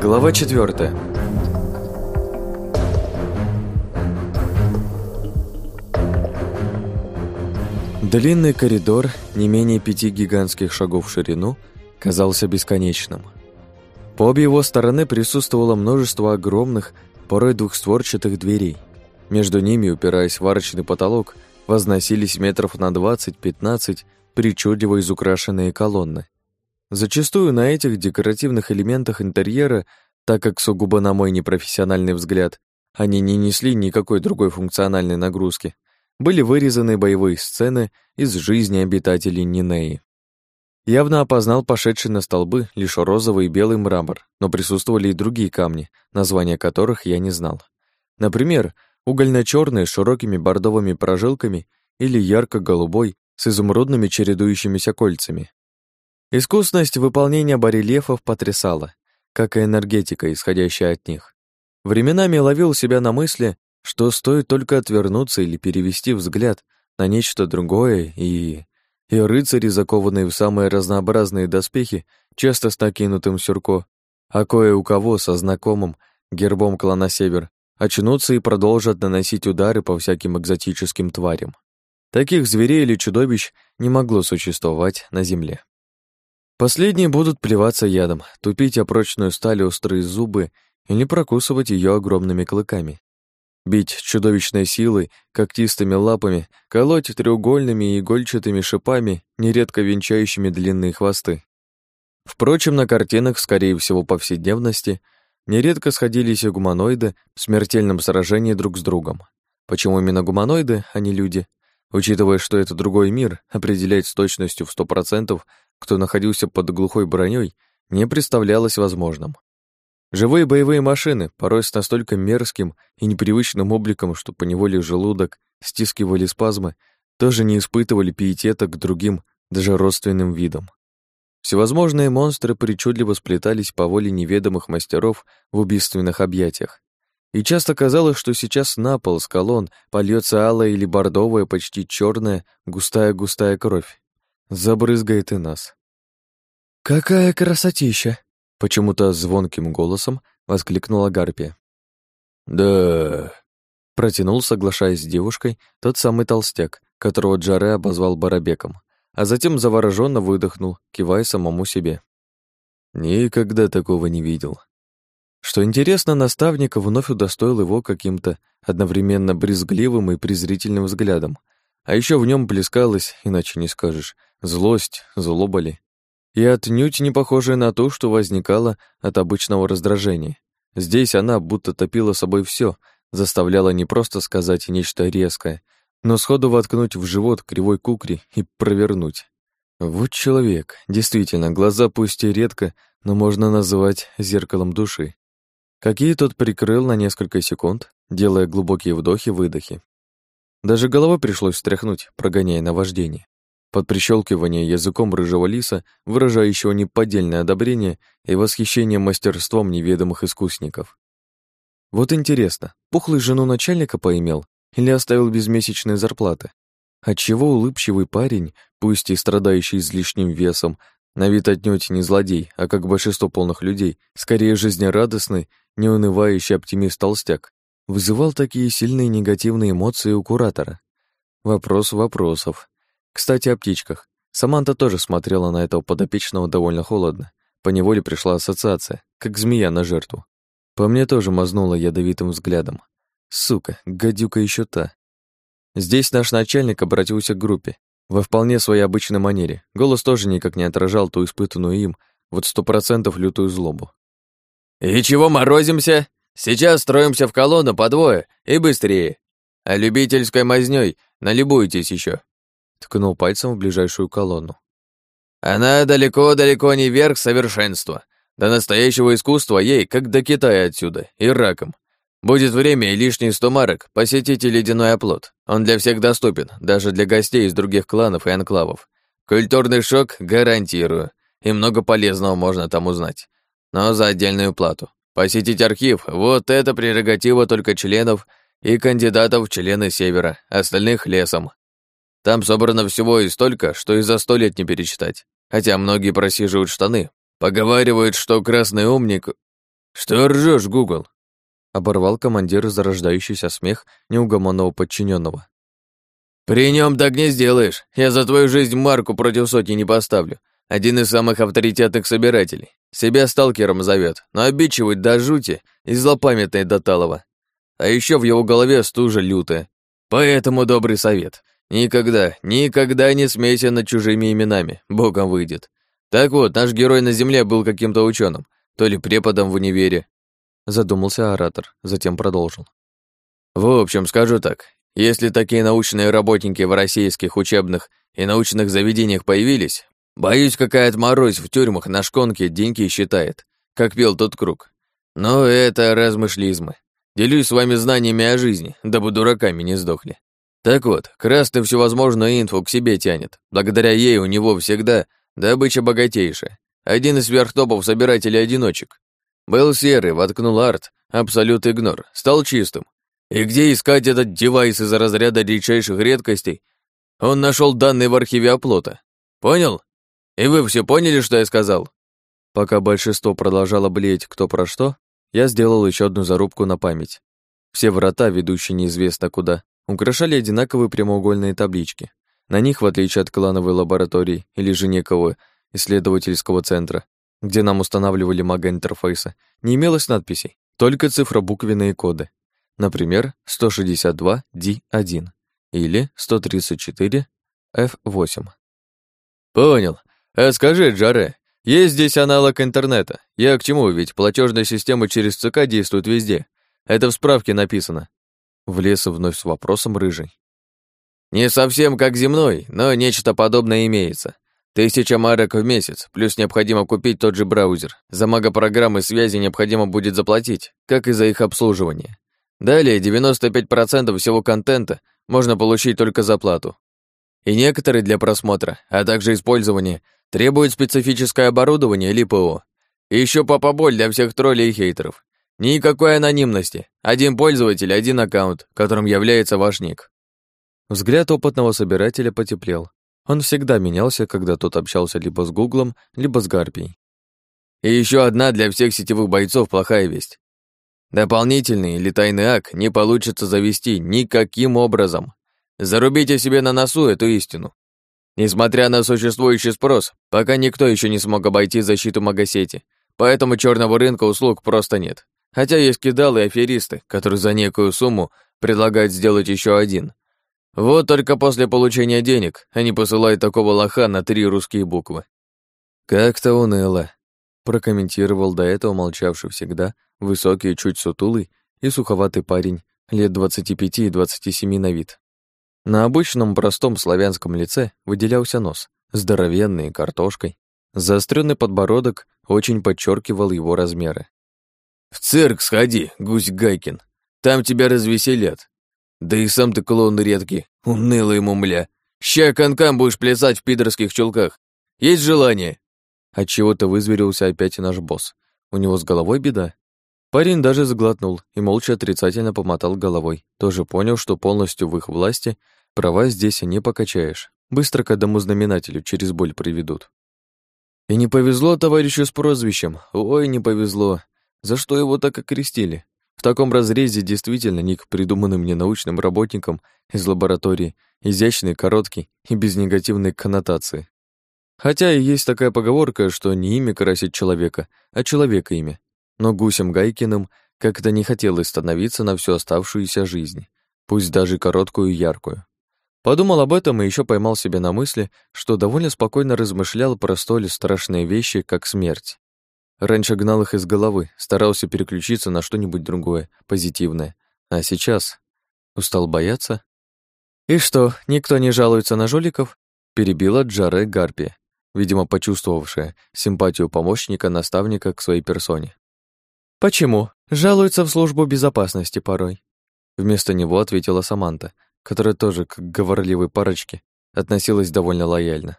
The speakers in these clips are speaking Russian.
Глава четвертая. Длинный коридор, не менее пяти гигантских шагов в ширину, казался бесконечным. По обе его стороны присутствовало множество огромных, порой двухстворчатых дверей. Между ними, упираясь в арочный потолок, возносились метров на 20-15 причудливо изукрашенные колонны. Зачастую на этих декоративных элементах интерьера, так как сугубо на мой непрофессиональный взгляд, они не несли никакой другой функциональной нагрузки, были вырезаны боевые сцены из жизни обитателей Нинеи. Явно опознал пошедший на столбы лишь розовый и белый мрамор, но присутствовали и другие камни, названия которых я не знал. Например, угольно черный с широкими бордовыми прожилками или ярко-голубой с изумрудными чередующимися кольцами. Искусность выполнения барельефов потрясала, как и энергетика, исходящая от них. Временами ловил себя на мысли, что стоит только отвернуться или перевести взгляд на нечто другое, и... И рыцари, закованные в самые разнообразные доспехи, часто с накинутым сюрко, а кое у кого со знакомым гербом клана Север, очнутся и продолжат наносить удары по всяким экзотическим тварям. Таких зверей или чудовищ не могло существовать на Земле. Последние будут плеваться ядом, тупить о прочную сталь острые зубы или прокусывать ее огромными клыками. Бить чудовищной силой, когтистыми лапами, колоть треугольными и игольчатыми шипами, нередко венчающими длинные хвосты. Впрочем, на картинах, скорее всего, повседневности, нередко сходились и гуманоиды в смертельном сражении друг с другом. Почему именно гуманоиды, а не люди? Учитывая, что это другой мир, определять с точностью в сто процентов кто находился под глухой броней, не представлялось возможным. Живые боевые машины, порой с настолько мерзким и непривычным обликом, что поневоле желудок стискивали спазмы, тоже не испытывали пиетета к другим, даже родственным видам. Всевозможные монстры причудливо сплетались по воле неведомых мастеров в убийственных объятиях. И часто казалось, что сейчас на пол с колонн польется алая или бордовая, почти черная, густая-густая кровь забрызгает и нас. «Какая красотища!» — почему-то звонким голосом воскликнула Гарпия. «Да...» — протянул, соглашаясь с девушкой, тот самый толстяк, которого Джаре обозвал Барабеком, а затем завороженно выдохнул, кивая самому себе. Никогда такого не видел. Что интересно, наставник вновь удостоил его каким-то одновременно брезгливым и презрительным взглядом, а еще в нем плескалось, иначе не скажешь, злость, злоба ли. И отнюдь не похожая на то, что возникало от обычного раздражения. Здесь она будто топила собой все, заставляла не просто сказать нечто резкое, но сходу воткнуть в живот кривой кукри и провернуть. Вот человек, действительно, глаза пусть и редко, но можно называть зеркалом души. Какие тот прикрыл на несколько секунд, делая глубокие вдохи-выдохи. Даже головой пришлось встряхнуть, прогоняя наваждение. Под прищелкивание языком рыжего лиса, выражающего неподдельное одобрение и восхищение мастерством неведомых искусников. Вот интересно, пухлый жену начальника поимел или оставил без месячной зарплаты? Отчего улыбчивый парень, пусть и страдающий излишним весом, на вид отнюдь не злодей, а как большинство полных людей, скорее жизнерадостный, неунывающий оптимист-толстяк, вызывал такие сильные негативные эмоции у куратора? Вопрос вопросов. Кстати, о птичках. Саманта тоже смотрела на этого подопечного довольно холодно. По неволе пришла ассоциация, как змея на жертву. По мне тоже мазнула ядовитым взглядом. Сука, гадюка еще та. Здесь наш начальник обратился к группе. Во вполне своей обычной манере. Голос тоже никак не отражал ту испытанную им, вот сто процентов лютую злобу. «И чего морозимся? Сейчас строимся в колонну по двое и быстрее. А любительской мазнёй налюбуйтесь еще. Ткнул пальцем в ближайшую колонну. Она далеко-далеко не верх совершенства. До настоящего искусства ей, как до Китая отсюда, и раком. Будет время и лишний сто марок, посетите ледяной оплот. Он для всех доступен, даже для гостей из других кланов и анклавов. Культурный шок гарантирую, и много полезного можно там узнать. Но за отдельную плату. Посетить архив — вот это прерогатива только членов и кандидатов в члены Севера, остальных — лесом. Там собрано всего и столько, что и за сто лет не перечитать. Хотя многие просиживают штаны. Поговаривают, что красный умник... Что ржешь, Гугл? Оборвал командир зарождающийся смех неугомонного подчиненного. При нем так не сделаешь. Я за твою жизнь марку против сотни не поставлю. Один из самых авторитетных собирателей. Себя сталкером зовет, но обидчивает до жути и злопамятный до талого. А еще в его голове стужа лютая. Поэтому добрый совет. Никогда, никогда не смейся над чужими именами, богом выйдет. Так вот, наш герой на земле был каким-то ученым, то ли преподом в универе. Задумался оратор, затем продолжил. В общем, скажу так, если такие научные работники в российских учебных и научных заведениях появились, боюсь, какая отморозь в тюрьмах на шконке деньги считает, как пел тот круг. Но это размышлизмы. Делюсь с вами знаниями о жизни, дабы дураками не сдохли. Так вот, Красный всевозможную инфу к себе тянет. Благодаря ей у него всегда добыча богатейшая. Один из сверхтопов собирателей-одиночек. Был серый, воткнул арт, абсолют игнор, стал чистым. И где искать этот девайс из разряда редчайших редкостей? Он нашел данные в архиве оплота. Понял? И вы все поняли, что я сказал? Пока большинство продолжало блеять кто про что, я сделал еще одну зарубку на память. Все врата, ведущие неизвестно куда, украшали одинаковые прямоугольные таблички. На них, в отличие от клановой лаборатории или же некого исследовательского центра, где нам устанавливали мага-интерфейса, не имелось надписей, только цифробуквенные коды. Например, 162D1 или 134F8. Понял. А скажи, Джаре, есть здесь аналог интернета? Я к чему, ведь платежная система через ЦК действует везде. Это в справке написано. Влез вновь с вопросом рыжий. Не совсем как земной, но нечто подобное имеется. Тысяча марок в месяц, плюс необходимо купить тот же браузер. За магопрограммы связи необходимо будет заплатить, как и за их обслуживание. Далее 95% всего контента можно получить только за плату. И некоторые для просмотра, а также использования, требуют специфическое оборудование или ПО. И еще попоболь для всех троллей и хейтеров. Никакой анонимности. Один пользователь, один аккаунт, которым является ваш ник. Взгляд опытного собирателя потеплел. Он всегда менялся, когда тот общался либо с Гуглом, либо с Гарпией. И еще одна для всех сетевых бойцов плохая весть. Дополнительный или тайный ак не получится завести никаким образом. Зарубите себе на носу эту истину. Несмотря на существующий спрос, пока никто еще не смог обойти защиту магосети, поэтому черного рынка услуг просто нет. Хотя есть кидалы и аферисты, которые за некую сумму предлагают сделать еще один. Вот только после получения денег они посылают такого лоха на три русские буквы. Как-то уныло, прокомментировал до этого молчавший всегда высокий, чуть сутулый и суховатый парень, лет 25 и 27 на вид. На обычном простом славянском лице выделялся нос, здоровенный, картошкой. Заостренный подбородок очень подчеркивал его размеры. В цирк сходи, гусь Гайкин. Там тебя развеселят. Да и сам ты клоун редкий, унылый мумля. Ща конкам будешь плясать в пидорских чулках. Есть желание?» Отчего-то вызверился опять наш босс. У него с головой беда. Парень даже заглотнул и молча отрицательно помотал головой. Тоже понял, что полностью в их власти права здесь не покачаешь. Быстро к одному знаменателю через боль приведут. И не повезло товарищу с прозвищем. Ой, не повезло. За что его так окрестили? В таком разрезе действительно ник придуманный мне научным работником из лаборатории, изящный, короткий и без негативной коннотации. Хотя и есть такая поговорка, что не имя красит человека, а человека имя. Но гусем Гайкиным как-то не хотелось становиться на всю оставшуюся жизнь, пусть даже короткую и яркую. Подумал об этом и еще поймал себя на мысли, что довольно спокойно размышлял про столь страшные вещи, как смерть. Раньше гнал их из головы, старался переключиться на что-нибудь другое, позитивное. А сейчас устал бояться? «И что, никто не жалуется на жуликов?» перебила Джаре Гарпи, видимо, почувствовавшая симпатию помощника-наставника к своей персоне. «Почему? Жалуются в службу безопасности порой». Вместо него ответила Саманта, которая тоже, к говорливой парочке, относилась довольно лояльно.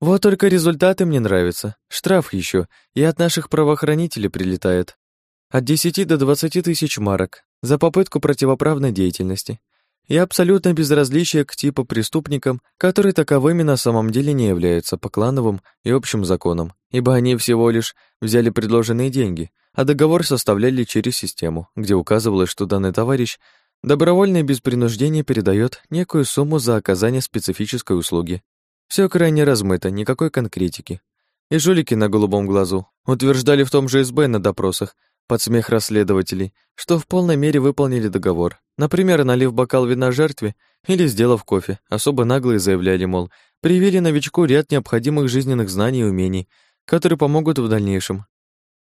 Вот только результаты мне нравятся. Штраф еще и от наших правоохранителей прилетает. От 10 до 20 тысяч марок за попытку противоправной деятельности и абсолютно безразличие к типу преступникам, которые таковыми на самом деле не являются по клановым и общим законам, ибо они всего лишь взяли предложенные деньги, а договор составляли через систему, где указывалось, что данный товарищ добровольно и без принуждения передает некую сумму за оказание специфической услуги. Все крайне размыто, никакой конкретики. И жулики на голубом глазу утверждали в том же СБ на допросах, под смех расследователей, что в полной мере выполнили договор. Например, налив бокал вина жертве или сделав кофе, особо наглые заявляли, мол, привили новичку ряд необходимых жизненных знаний и умений, которые помогут в дальнейшем.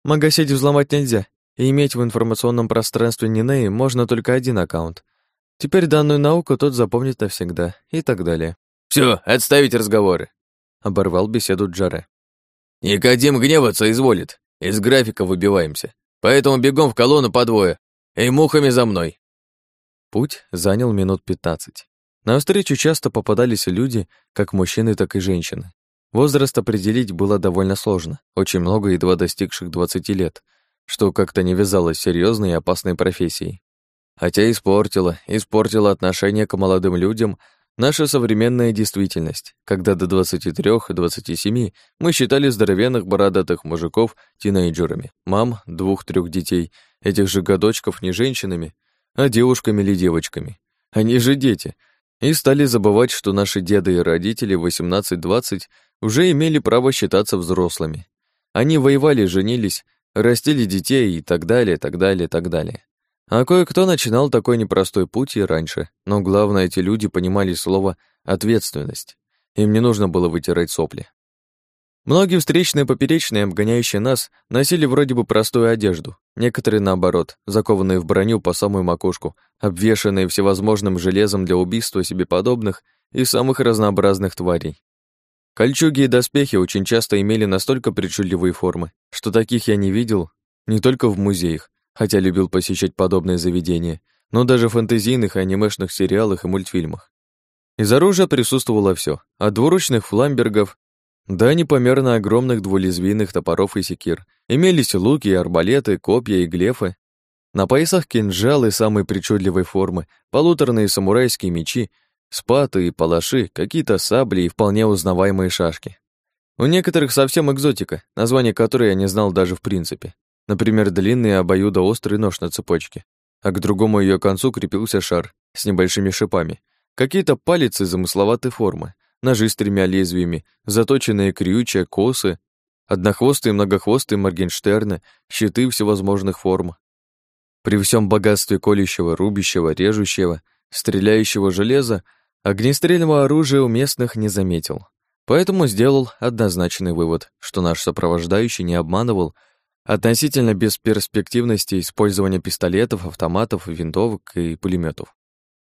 Магосеть взломать нельзя, и иметь в информационном пространстве Нинеи можно только один аккаунт. Теперь данную науку тот запомнит навсегда, и так далее. Все, отставить разговоры», — оборвал беседу Джаре. «Никодим гневаться изволит. Из графика выбиваемся. Поэтому бегом в колонну по двое. И мухами за мной. Путь занял минут пятнадцать. На встречу часто попадались люди, как мужчины, так и женщины. Возраст определить было довольно сложно, очень много едва достигших 20 лет, что как-то не вязалось с серьезной и опасной профессией. Хотя испортило, испортило отношение к молодым людям Наша современная действительность, когда до 23-27 мы считали здоровенных бородатых мужиков тинейджерами, мам двух-трех детей, этих же годочков не женщинами, а девушками или девочками. Они же дети. И стали забывать, что наши деды и родители в 18-20 уже имели право считаться взрослыми. Они воевали, женились, растили детей и так далее, так далее, так далее. А кое-кто начинал такой непростой путь и раньше, но главное, эти люди понимали слово «ответственность». Им не нужно было вытирать сопли. Многие встречные поперечные, обгоняющие нас, носили вроде бы простую одежду, некоторые, наоборот, закованные в броню по самую макушку, обвешанные всевозможным железом для убийства себе подобных и самых разнообразных тварей. Кольчуги и доспехи очень часто имели настолько причудливые формы, что таких я не видел не только в музеях, хотя любил посещать подобные заведения, но даже в фэнтезийных и анимешных сериалах и мультфильмах. Из оружия присутствовало все, от двуручных фламбергов до непомерно огромных двулезвийных топоров и секир. Имелись луки, арбалеты, копья и глефы. На поясах кинжалы самой причудливой формы, полуторные самурайские мечи, спаты и палаши, какие-то сабли и вполне узнаваемые шашки. У некоторых совсем экзотика, название которой я не знал даже в принципе. Например, длинный обоюдоострый нож на цепочке, а к другому ее концу крепился шар с небольшими шипами. Какие-то палицы замысловатой формы, ножи с тремя лезвиями, заточенные крючья, косы, однохвостые многохвостые моргенштерны, щиты всевозможных форм. При всем богатстве колющего, рубящего, режущего, стреляющего железа огнестрельного оружия у местных не заметил. Поэтому сделал однозначный вывод, что наш сопровождающий не обманывал, относительно бесперспективности использования пистолетов, автоматов, винтовок и пулеметов.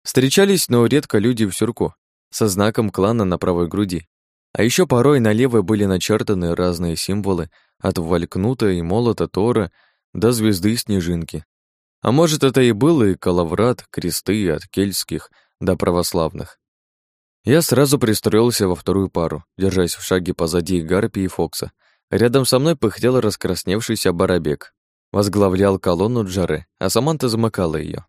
Встречались, но редко люди в сюрку, со знаком клана на правой груди. А еще порой на левой были начертаны разные символы, от валькнута и молота Тора до звезды снежинки. А может, это и был и калаврат, кресты от кельтских до православных. Я сразу пристроился во вторую пару, держась в шаге позади Гарпи и Фокса, Рядом со мной пыхтел раскрасневшийся барабек. Возглавлял колонну Джары, а Саманта замыкала ее.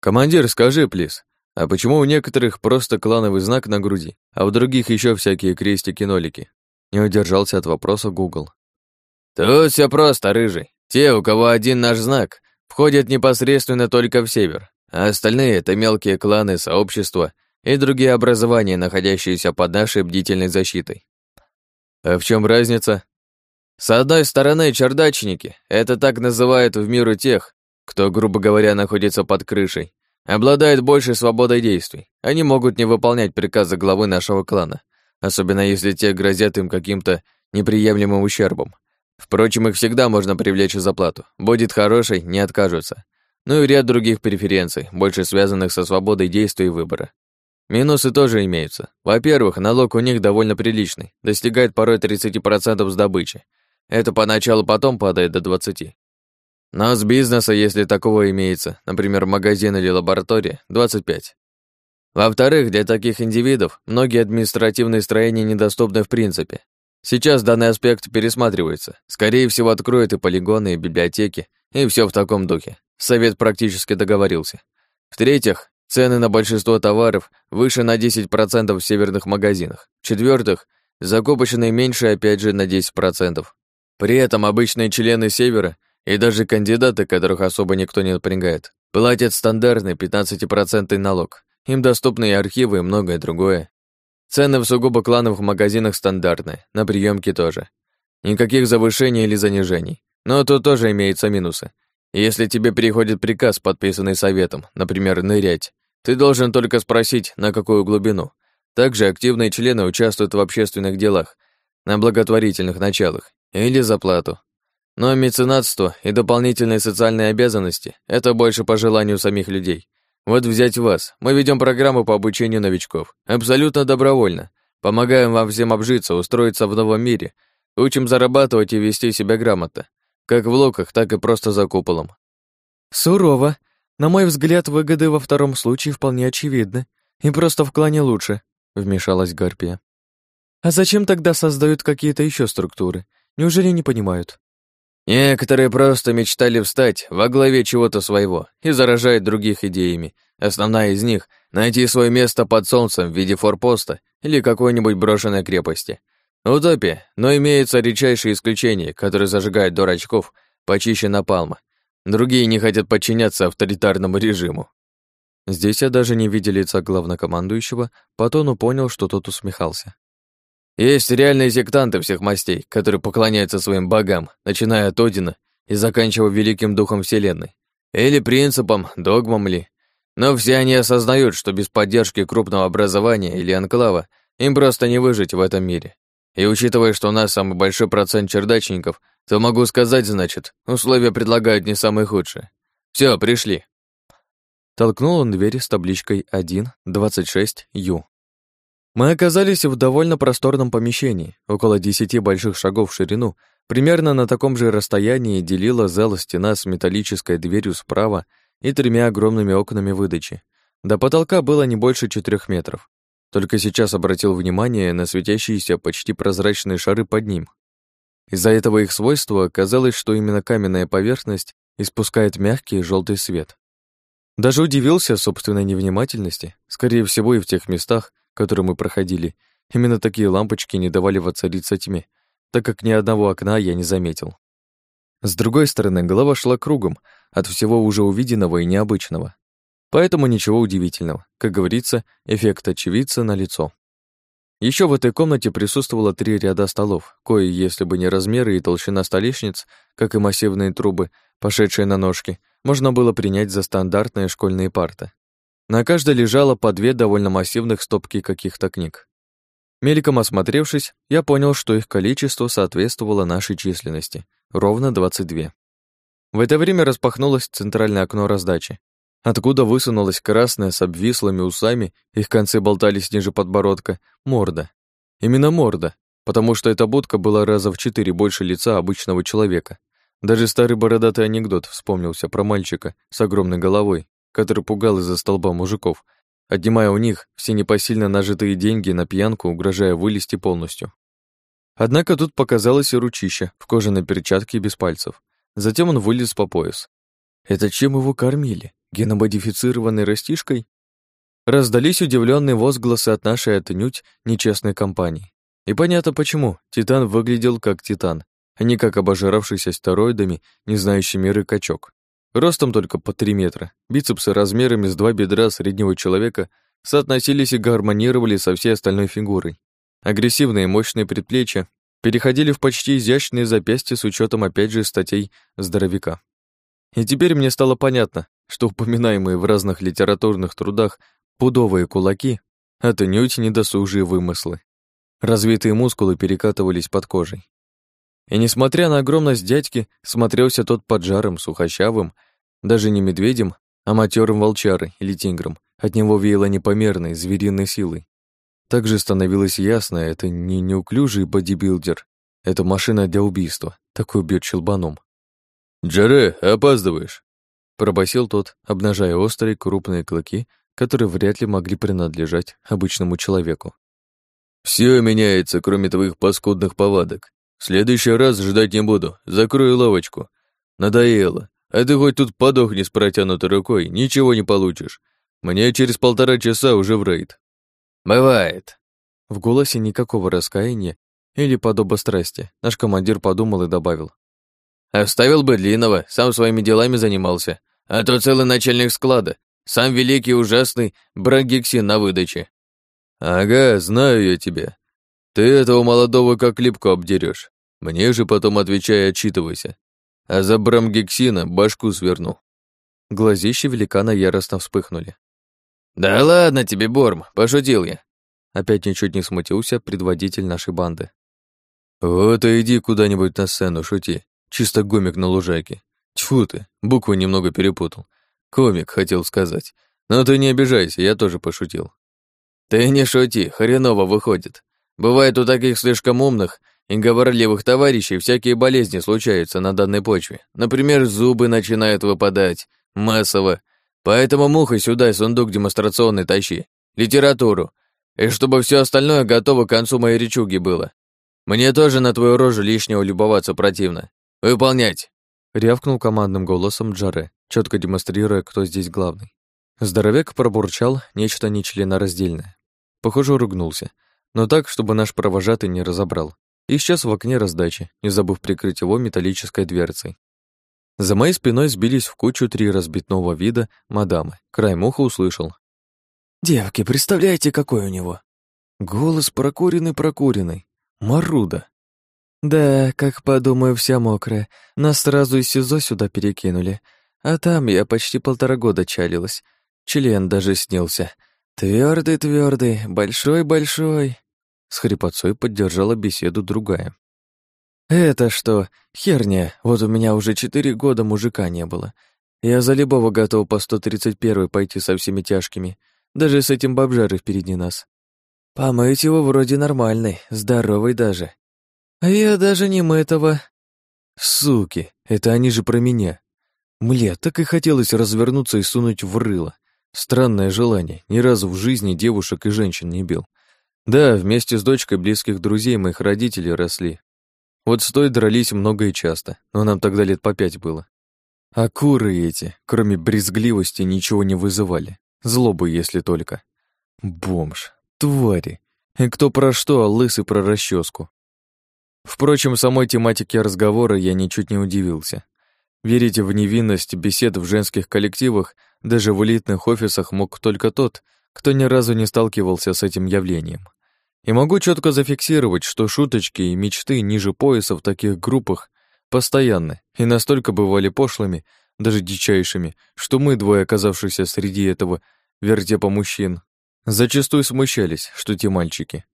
«Командир, скажи, плиз, а почему у некоторых просто клановый знак на груди, а у других еще всякие крестики-нолики?» Не удержался от вопроса Гугл. «Тут все просто, рыжий. Те, у кого один наш знак, входят непосредственно только в север, а остальные — это мелкие кланы, сообщества и другие образования, находящиеся под нашей бдительной защитой. А в чем разница? С одной стороны, чердачники — это так называют в миру тех, кто, грубо говоря, находится под крышей, обладают большей свободой действий. Они могут не выполнять приказы главы нашего клана, особенно если те грозят им каким-то неприемлемым ущербом. Впрочем, их всегда можно привлечь за плату. Будет хорошей, не откажутся. Ну и ряд других преференций, больше связанных со свободой действий и выбора. Минусы тоже имеются. Во-первых, налог у них довольно приличный, достигает порой 30% с добычи. Это поначалу потом падает до 20%. Но с бизнеса, если такого имеется, например, магазин или лаборатория, 25%. Во-вторых, для таких индивидов многие административные строения недоступны в принципе. Сейчас данный аспект пересматривается. Скорее всего, откроют и полигоны, и библиотеки, и все в таком духе. Совет практически договорился. В-третьих, Цены на большинство товаров выше на 10% в северных магазинах. В-четвертых, закупочные меньше опять же на 10%. При этом обычные члены Севера и даже кандидаты, которых особо никто не напрягает, платят стандартный 15% налог. Им доступны и архивы, и многое другое. Цены в сугубо клановых магазинах стандартны, на приемке тоже. Никаких завышений или занижений. Но тут тоже имеются минусы. Если тебе приходит приказ, подписанный советом, например, нырять, ты должен только спросить, на какую глубину. Также активные члены участвуют в общественных делах, на благотворительных началах или за плату. Но меценатство и дополнительные социальные обязанности – это больше по желанию самих людей. Вот взять вас. Мы ведем программу по обучению новичков. Абсолютно добровольно. Помогаем вам всем обжиться, устроиться в новом мире. Учим зарабатывать и вести себя грамотно. Как в локах, так и просто за куполом. Сурово. На мой взгляд, выгоды во втором случае вполне очевидны. И просто в клане лучше, вмешалась Гарпия. А зачем тогда создают какие-то еще структуры? Неужели не понимают? Некоторые просто мечтали встать во главе чего-то своего и заражать других идеями. Основная из них — найти свое место под солнцем в виде форпоста или какой-нибудь брошенной крепости. Утопия, но имеются редчайшие исключения, которые зажигают дурачков почище напалма. Другие не хотят подчиняться авторитарному режиму. Здесь я даже не видел лица главнокомандующего, по тону понял, что тот усмехался. Есть реальные сектанты всех мастей, которые поклоняются своим богам, начиная от Одина и заканчивая великим духом Вселенной. Или принципам, догмам ли. Но все они осознают, что без поддержки крупного образования или анклава им просто не выжить в этом мире. И учитывая, что у нас самый большой процент чердачников, то могу сказать, значит, условия предлагают не самые худшие. Все, пришли. Толкнул он дверь с табличкой 1.26Ю. Мы оказались в довольно просторном помещении, около десяти больших шагов в ширину, примерно на таком же расстоянии делила зал стена с металлической дверью справа и тремя огромными окнами выдачи. До потолка было не больше четырех метров. Только сейчас обратил внимание на светящиеся почти прозрачные шары под ним. Из-за этого их свойства казалось, что именно каменная поверхность испускает мягкий желтый свет. Даже удивился собственной невнимательности, скорее всего, и в тех местах, которые мы проходили, именно такие лампочки не давали воцариться тьме, так как ни одного окна я не заметил. С другой стороны, голова шла кругом от всего уже увиденного и необычного. Поэтому ничего удивительного. Как говорится, эффект очевидца на лицо. Еще в этой комнате присутствовало три ряда столов, кои, если бы не размеры и толщина столешниц, как и массивные трубы, пошедшие на ножки, можно было принять за стандартные школьные парты. На каждой лежало по две довольно массивных стопки каких-то книг. Мельком осмотревшись, я понял, что их количество соответствовало нашей численности, ровно 22. В это время распахнулось центральное окно раздачи, откуда высунулась красная с обвислыми усами, их концы болтались ниже подбородка, морда. Именно морда, потому что эта будка была раза в четыре больше лица обычного человека. Даже старый бородатый анекдот вспомнился про мальчика с огромной головой, который пугал из-за столба мужиков, отнимая у них все непосильно нажитые деньги на пьянку, угрожая вылезти полностью. Однако тут показалось и ручище в кожаной перчатке без пальцев. Затем он вылез по пояс. Это чем его кормили? Геномодифицированной растишкой? Раздались удивленные возгласы от нашей отнюдь нечестной компании. И понятно почему. Титан выглядел как Титан, а не как обожравшийся стероидами, не знающий меры качок. Ростом только по 3 метра. Бицепсы размерами с два бедра среднего человека соотносились и гармонировали со всей остальной фигурой. Агрессивные мощные предплечья переходили в почти изящные запястья с учетом опять же статей здоровяка. И теперь мне стало понятно, что упоминаемые в разных литературных трудах пудовые кулаки — это нють недосужие вымыслы. Развитые мускулы перекатывались под кожей. И несмотря на огромность дядьки, смотрелся тот поджарым, сухощавым даже не медведем, а матерым волчарой или тигром. От него веяло непомерной, звериной силой. Также становилось ясно, это не неуклюжий бодибилдер, это машина для убийства, такой бьет щелбаном. «Джаре, опаздываешь!» Пробасил тот, обнажая острые крупные клыки, которые вряд ли могли принадлежать обычному человеку. «Все меняется, кроме твоих паскудных повадок. В следующий раз ждать не буду, закрою лавочку. Надоело. А ты хоть тут подохни с протянутой рукой, ничего не получишь. Мне через полтора часа уже в рейд. Бывает. В голосе никакого раскаяния или подобострастия. Наш командир подумал и добавил. Оставил бы длинного, сам своими делами занимался. А то целый начальник склада, сам великий ужасный брагексин на выдаче. Ага, знаю я тебя. Ты этого молодого как липку обдерешь. Мне же потом отвечай отчитывайся. А за брамгексина башку сверну. Глазища великана яростно вспыхнули. «Да ладно тебе, Борм, пошутил я». Опять ничуть не смутился предводитель нашей банды. «Вот и иди куда-нибудь на сцену, шути. Чисто гомик на лужайке. Тьфу ты, буквы немного перепутал. Комик, хотел сказать. Но ты не обижайся, я тоже пошутил. Ты не шути, хреново выходит. Бывает у таких слишком умных и говорливых товарищей всякие болезни случаются на данной почве. Например, зубы начинают выпадать. Массово. Поэтому муха сюда сундук демонстрационный тащи. Литературу. И чтобы все остальное готово к концу моей речуги было. Мне тоже на твою рожу лишнего любоваться противно. Выполнять. Рявкнул командным голосом Джаре, четко демонстрируя, кто здесь главный. Здоровяк пробурчал нечто нечленораздельное. Похоже, ругнулся, но так, чтобы наш провожатый не разобрал. И исчез в окне раздачи, не забыв прикрыть его металлической дверцей. За моей спиной сбились в кучу три разбитного вида мадамы. Край уха услышал. «Девки, представляете, какой у него?» Голос прокуренный-прокуренный. Маруда. «Да, как подумаю, вся мокрая. Нас сразу из СИЗО сюда перекинули. А там я почти полтора года чалилась. Член даже снился. Твердый, твердый, большой, большой. С хрипотцой поддержала беседу другая. «Это что? Херня. Вот у меня уже четыре года мужика не было. Я за любого готов по 131 пойти со всеми тяжкими, даже с этим бомжарой впереди нас. Помыть его вроде нормальный, здоровый даже. А я даже не мытого. Суки, это они же про меня. Мля, так и хотелось развернуться и сунуть в рыло. Странное желание, ни разу в жизни девушек и женщин не бил. Да, вместе с дочкой близких друзей моих родителей росли, вот с той дрались много и часто, но нам тогда лет по пять было. А куры эти, кроме брезгливости, ничего не вызывали. Злобы, если только. Бомж, твари. И кто про что, а лысый про расческу. Впрочем, самой тематике разговора я ничуть не удивился. Верить в невинность бесед в женских коллективах, даже в элитных офисах мог только тот, кто ни разу не сталкивался с этим явлением. И могу четко зафиксировать, что шуточки и мечты ниже пояса в таких группах постоянны и настолько бывали пошлыми, даже дичайшими, что мы, двое оказавшиеся среди этого вертепа мужчин, зачастую смущались, что те мальчики.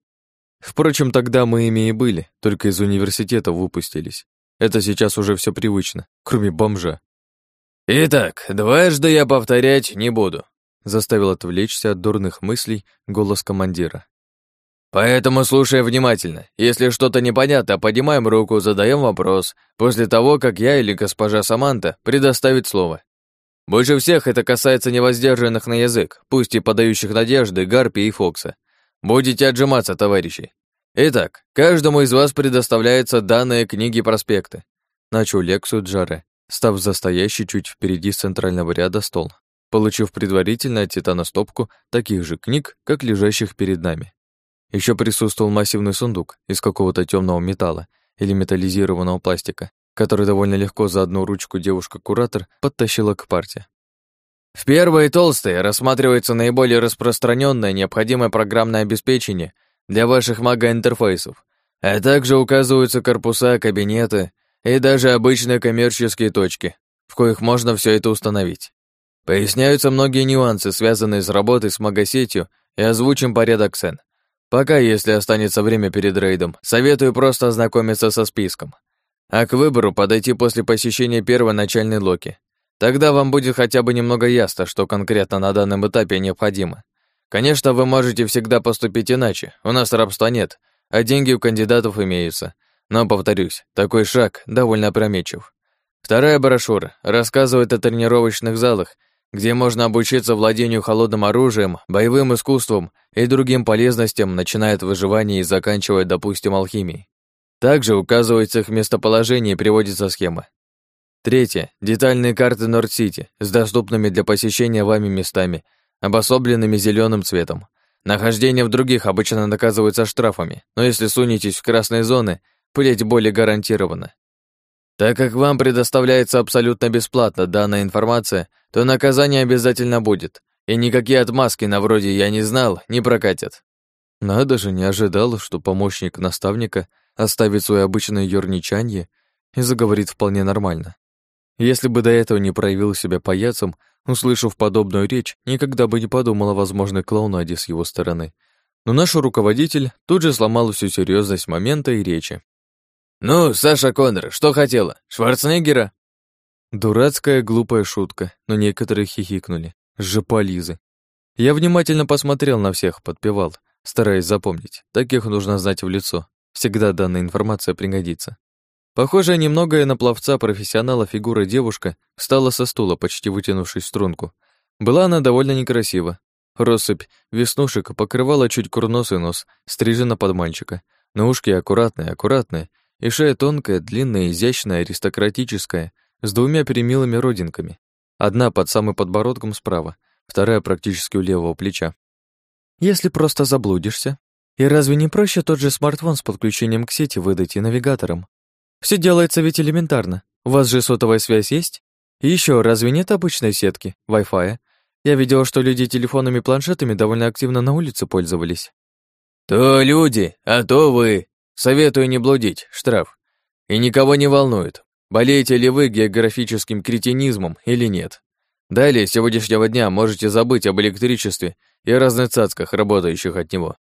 Впрочем, тогда мы ими и были, только из университета выпустились. Это сейчас уже все привычно, кроме бомжа. «Итак, дважды я повторять не буду», заставил отвлечься от дурных мыслей голос командира. Поэтому слушай внимательно. Если что-то непонятно, поднимаем руку, задаем вопрос, после того, как я или госпожа Саманта предоставит слово. Больше всех это касается невоздержанных на язык, пусть и подающих надежды Гарпи и Фокса. Будете отжиматься, товарищи. Итак, каждому из вас предоставляются данные книги проспекты. Начал лекцию Джаре, став за стоящий чуть впереди центрального ряда стол, получив предварительно от Титана стопку таких же книг, как лежащих перед нами. Еще присутствовал массивный сундук из какого-то темного металла или металлизированного пластика, который довольно легко за одну ручку девушка-куратор подтащила к парте. В первой толстой рассматривается наиболее распространенное необходимое программное обеспечение для ваших мага-интерфейсов, а также указываются корпуса, кабинеты и даже обычные коммерческие точки, в коих можно все это установить. Поясняются многие нюансы, связанные с работой с магосетью, и озвучим порядок сцен. Пока, если останется время перед рейдом, советую просто ознакомиться со списком. А к выбору подойти после посещения первой начальной локи. Тогда вам будет хотя бы немного ясно, что конкретно на данном этапе необходимо. Конечно, вы можете всегда поступить иначе, у нас рабства нет, а деньги у кандидатов имеются. Но, повторюсь, такой шаг довольно опрометчив. Вторая брошюра рассказывает о тренировочных залах где можно обучиться владению холодным оружием, боевым искусством и другим полезностям, начиная от выживания и заканчивая, допустим, алхимией. Также указывается их местоположение и приводится схема. Третье. Детальные карты Норд-Сити с доступными для посещения вами местами, обособленными зеленым цветом. Нахождение в других обычно наказывается штрафами, но если сунетесь в красные зоны, плеть более гарантировано. Так как вам предоставляется абсолютно бесплатно данная информация, то наказание обязательно будет, и никакие отмазки на вроде «я не знал» не прокатят. Надо же, не ожидал, что помощник наставника оставит свое обычное юрничанье и заговорит вполне нормально. Если бы до этого не проявил себя паяцем, услышав подобную речь, никогда бы не подумал о возможной клоунаде с его стороны. Но наш руководитель тут же сломал всю серьезность момента и речи. «Ну, Саша Коннор, что хотела? Шварценеггера?» Дурацкая глупая шутка, но некоторые хихикнули. Жаполизы. Я внимательно посмотрел на всех, подпевал, стараясь запомнить. Таких нужно знать в лицо. Всегда данная информация пригодится. Похожая немного на пловца профессионала фигура девушка встала со стула, почти вытянувшись в струнку. Была она довольно некрасива. Россыпь веснушек покрывала чуть курносый нос, стрижена под мальчика. На ушки аккуратные, аккуратные, и шея тонкая, длинная, изящная, аристократическая, с двумя перемилыми родинками. Одна под самым подбородком справа, вторая практически у левого плеча. Если просто заблудишься. И разве не проще тот же смартфон с подключением к сети выдать и навигатором? Все делается ведь элементарно. У вас же сотовая связь есть? И еще, разве нет обычной сетки, Wi-Fi? Я видела, что люди телефонами-планшетами довольно активно на улице пользовались. То люди, а то вы. Советую не блудить, штраф. И никого не волнует, болеете ли вы географическим кретинизмом или нет. Далее, с сегодняшнего дня можете забыть об электричестве и разных цацках, работающих от него.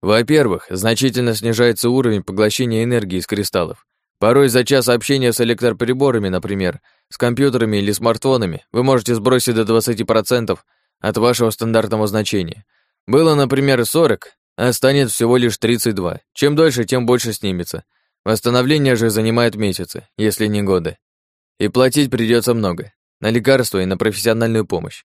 Во-первых, значительно снижается уровень поглощения энергии из кристаллов. Порой за час общения с электроприборами, например, с компьютерами или смартфонами, вы можете сбросить до 20% от вашего стандартного значения. Было, например, 40, а станет всего лишь 32. Чем дольше, тем больше снимется. Восстановление же занимает месяцы, если не годы. И платить придется много. На лекарства и на профессиональную помощь.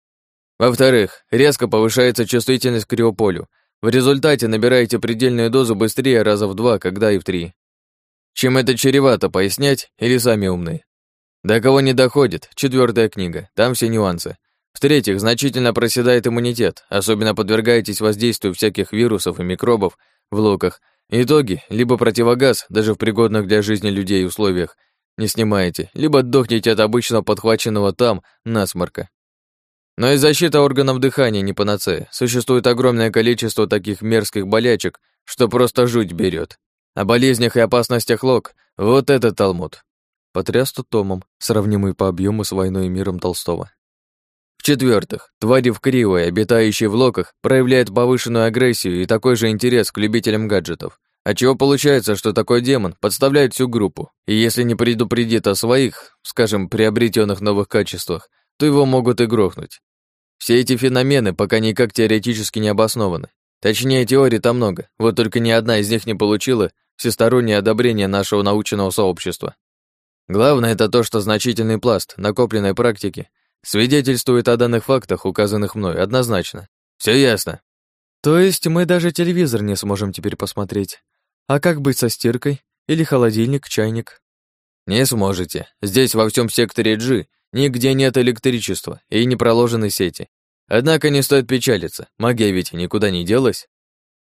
Во-вторых, резко повышается чувствительность к криополю. В результате набираете предельную дозу быстрее раза в два, когда и в три. Чем это чревато, пояснять или сами умные? До кого не доходит, четвертая книга, там все нюансы. В-третьих, значительно проседает иммунитет, особенно подвергаетесь воздействию всяких вирусов и микробов в луках. Итоги, либо противогаз, даже в пригодных для жизни людей условиях, не снимаете, либо отдохнете от обычного подхваченного там насморка. Но и защита органов дыхания не панацея. Существует огромное количество таких мерзких болячек, что просто жуть берет. О болезнях и опасностях лог — вот это Талмуд. Потряс тут томом, сравнимый по объему с «Войной и миром» Толстого. В-четвертых, твари в кривой, обитающие в локах, проявляют повышенную агрессию и такой же интерес к любителям гаджетов. Отчего получается, что такой демон подставляет всю группу, и если не предупредит о своих, скажем, приобретенных новых качествах, то его могут и грохнуть. Все эти феномены пока никак теоретически не обоснованы. Точнее, теорий там много, вот только ни одна из них не получила всестороннее одобрение нашего научного сообщества. Главное это то, что значительный пласт накопленной практики свидетельствует о данных фактах, указанных мной, однозначно. Все ясно. То есть мы даже телевизор не сможем теперь посмотреть. А как быть со стиркой? Или холодильник, чайник? Не сможете. Здесь во всем секторе G нигде нет электричества и не проложены сети. Однако не стоит печалиться, магия ведь никуда не делась.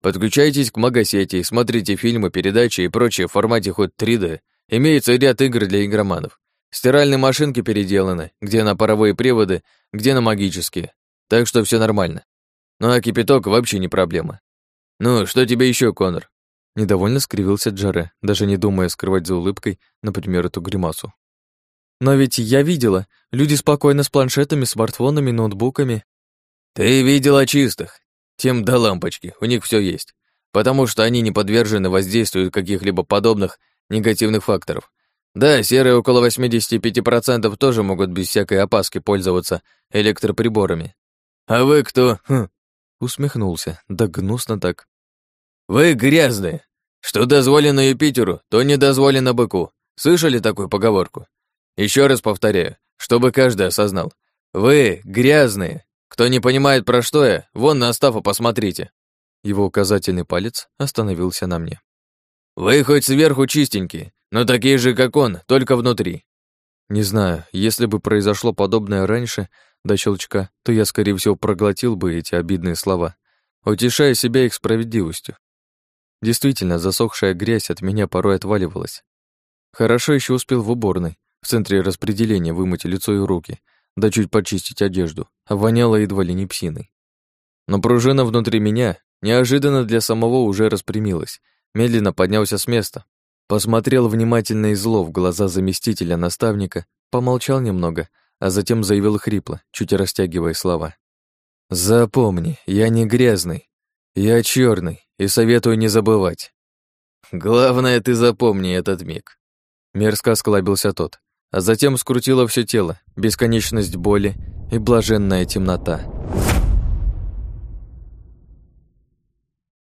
Подключайтесь к магосети, смотрите фильмы, передачи и прочее в формате хоть 3D. Имеется ряд игр для игроманов. Стиральные машинки переделаны, где на паровые приводы, где на магические. Так что все нормально. Ну а кипяток вообще не проблема. Ну, что тебе еще, Конор? Недовольно скривился Джаре, даже не думая скрывать за улыбкой, например, эту гримасу. Но ведь я видела, люди спокойно с планшетами, смартфонами, ноутбуками. Ты видела чистых. Тем до лампочки, у них все есть. Потому что они не подвержены воздействию каких-либо подобных негативных факторов. Да, серые около 85% тоже могут без всякой опаски пользоваться электроприборами. А вы кто? Хм. Усмехнулся. Да гнусно так. Вы грязные. Что дозволено Юпитеру, то не дозволено быку. Слышали такую поговорку? Еще раз повторяю, чтобы каждый осознал. Вы грязные. Кто не понимает, про что я, вон на Астафа посмотрите. Его указательный палец остановился на мне. Вы хоть сверху чистенькие, но такие же, как он, только внутри. Не знаю, если бы произошло подобное раньше, до щелчка, то я, скорее всего, проглотил бы эти обидные слова, утешая себя их справедливостью. Действительно, засохшая грязь от меня порой отваливалась. Хорошо еще успел в уборной, в центре распределения вымыть лицо и руки, да чуть почистить одежду, воняло едва ли не псиной. Но пружина внутри меня неожиданно для самого уже распрямилась, медленно поднялся с места, посмотрел внимательно и зло в глаза заместителя наставника, помолчал немного, а затем заявил хрипло, чуть растягивая слова. «Запомни, я не грязный, я черный и советую не забывать. Главное, ты запомни этот миг. Мерзко осклабился тот, а затем скрутило все тело, бесконечность боли и блаженная темнота.